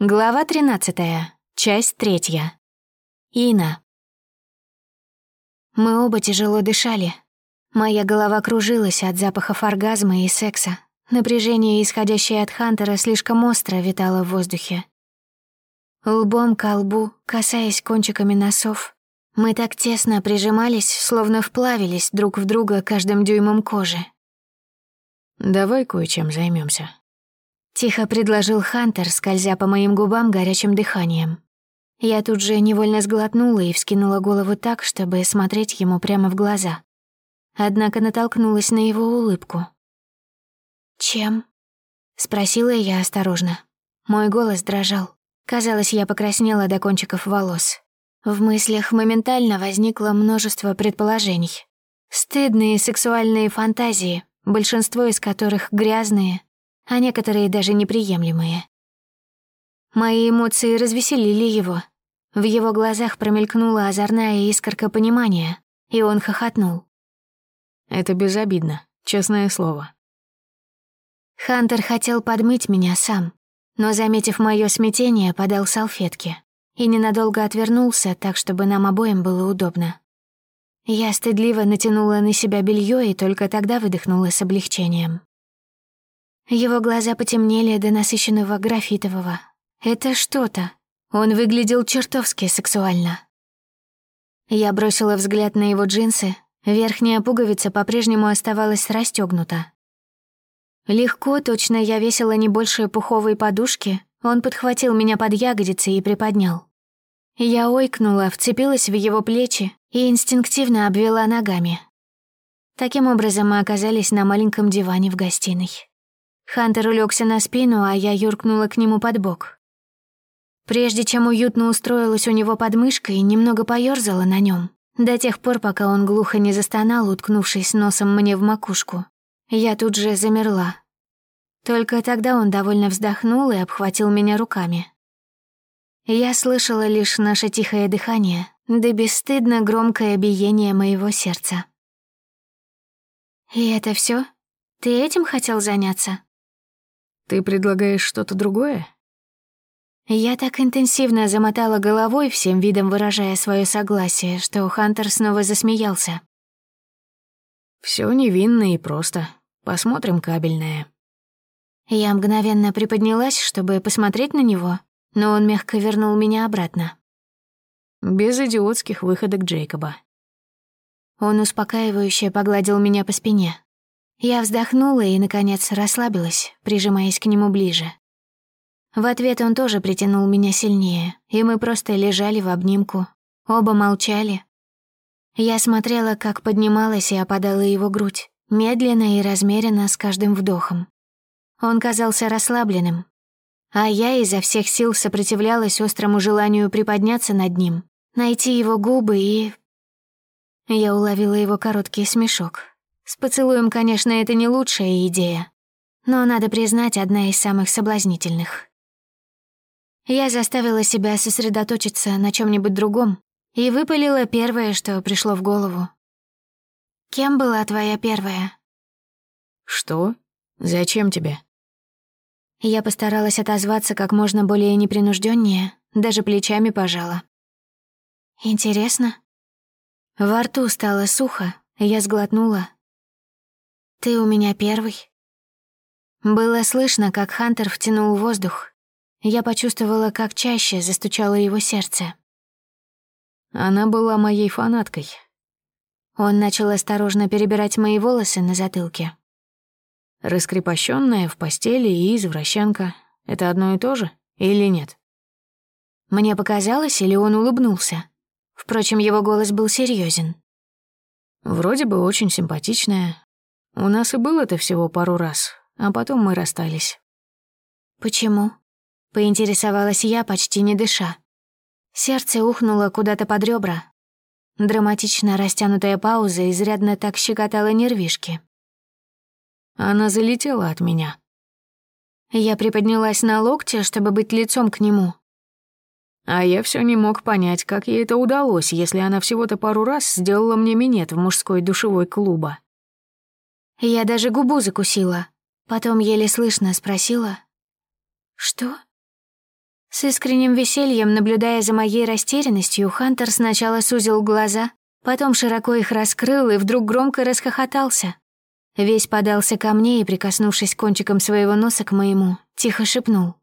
Глава 13. Часть третья. Ина. Мы оба тяжело дышали. Моя голова кружилась от запахов оргазма и секса. Напряжение, исходящее от Хантера, слишком остро витало в воздухе. Лбом к лбу, касаясь кончиками носов, мы так тесно прижимались, словно вплавились друг в друга каждым дюймом кожи. «Давай кое-чем займемся, Тихо предложил Хантер, скользя по моим губам горячим дыханием. Я тут же невольно сглотнула и вскинула голову так, чтобы смотреть ему прямо в глаза. Однако натолкнулась на его улыбку. «Чем?» — спросила я осторожно. Мой голос дрожал. Казалось, я покраснела до кончиков волос. В мыслях моментально возникло множество предположений. Стыдные сексуальные фантазии, большинство из которых грязные, а некоторые даже неприемлемые. Мои эмоции развеселили его. В его глазах промелькнула озорная искорка понимания, и он хохотнул. «Это безобидно, честное слово». Хантер хотел подмыть меня сам, но, заметив мое смятение, подал салфетки и ненадолго отвернулся, так, чтобы нам обоим было удобно. Я стыдливо натянула на себя белье и только тогда выдохнула с облегчением. Его глаза потемнели до насыщенного графитового. Это что-то. Он выглядел чертовски сексуально. Я бросила взгляд на его джинсы. Верхняя пуговица по-прежнему оставалась расстёгнута. Легко, точно я весила не больше пуховой подушки, он подхватил меня под ягодицы и приподнял. Я ойкнула, вцепилась в его плечи и инстинктивно обвела ногами. Таким образом мы оказались на маленьком диване в гостиной. Хантер улегся на спину, а я юркнула к нему под бок. Прежде чем уютно устроилась у него под мышкой, немного поёрзала на нем, до тех пор, пока он глухо не застонал, уткнувшись носом мне в макушку. Я тут же замерла. Только тогда он довольно вздохнул и обхватил меня руками. Я слышала лишь наше тихое дыхание, да бесстыдно громкое биение моего сердца. «И это все? Ты этим хотел заняться?» Ты предлагаешь что-то другое? Я так интенсивно замотала головой, всем видом выражая свое согласие, что Хантер снова засмеялся. Все невинно и просто. Посмотрим кабельное. Я мгновенно приподнялась, чтобы посмотреть на него, но он мягко вернул меня обратно. Без идиотских выходок Джейкоба. Он успокаивающе погладил меня по спине. Я вздохнула и, наконец, расслабилась, прижимаясь к нему ближе. В ответ он тоже притянул меня сильнее, и мы просто лежали в обнимку. Оба молчали. Я смотрела, как поднималась и опадала его грудь, медленно и размеренно с каждым вдохом. Он казался расслабленным, а я изо всех сил сопротивлялась острому желанию приподняться над ним, найти его губы и... Я уловила его короткий смешок, с поцелуем, конечно, это не лучшая идея, но, надо признать, одна из самых соблазнительных. Я заставила себя сосредоточиться на чем нибудь другом и выпалила первое, что пришло в голову. «Кем была твоя первая?» «Что? Зачем тебе?» Я постаралась отозваться как можно более непринужденнее, даже плечами пожала. «Интересно?» Во рту стало сухо, я сглотнула, «Ты у меня первый». Было слышно, как Хантер втянул воздух. Я почувствовала, как чаще застучало его сердце. Она была моей фанаткой. Он начал осторожно перебирать мои волосы на затылке. Раскрепощенная в постели и извращенка — это одно и то же или нет? Мне показалось, или он улыбнулся. Впрочем, его голос был серьезен. Вроде бы очень симпатичная, у нас и было-то всего пару раз, а потом мы расстались. Почему? Поинтересовалась я, почти не дыша. Сердце ухнуло куда-то под ребра. Драматично растянутая пауза изрядно так щекотала нервишки. Она залетела от меня. Я приподнялась на локте, чтобы быть лицом к нему. А я все не мог понять, как ей это удалось, если она всего-то пару раз сделала мне минет в мужской душевой клуба. Я даже губу закусила. Потом еле слышно спросила. «Что?» С искренним весельем, наблюдая за моей растерянностью, Хантер сначала сузил глаза, потом широко их раскрыл и вдруг громко расхохотался. Весь подался ко мне и, прикоснувшись кончиком своего носа к моему, тихо шепнул.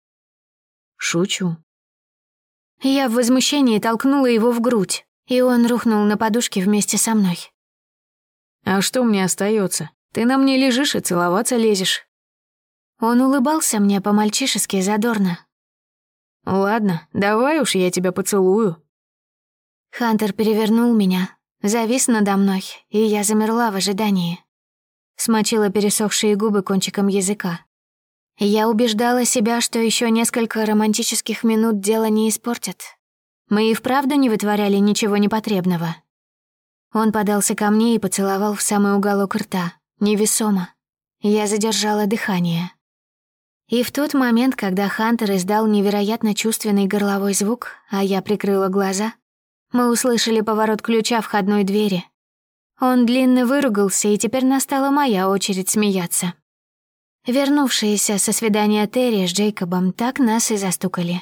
«Шучу». Я в возмущении толкнула его в грудь, и он рухнул на подушке вместе со мной. «А что мне остается? Ты на мне лежишь и целоваться лезешь». Он улыбался мне по-мальчишески задорно. «Ладно, давай уж я тебя поцелую». Хантер перевернул меня, завис надо мной, и я замерла в ожидании смочила пересохшие губы кончиком языка. Я убеждала себя, что еще несколько романтических минут дело не испортят. Мы и вправду не вытворяли ничего непотребного. Он подался ко мне и поцеловал в самый уголок рта, невесомо. Я задержала дыхание. И в тот момент, когда Хантер издал невероятно чувственный горловой звук, а я прикрыла глаза, мы услышали поворот ключа входной двери, он длинно выругался, и теперь настала моя очередь смеяться. Вернувшиеся со свидания Терри с Джейкобом так нас и застукали.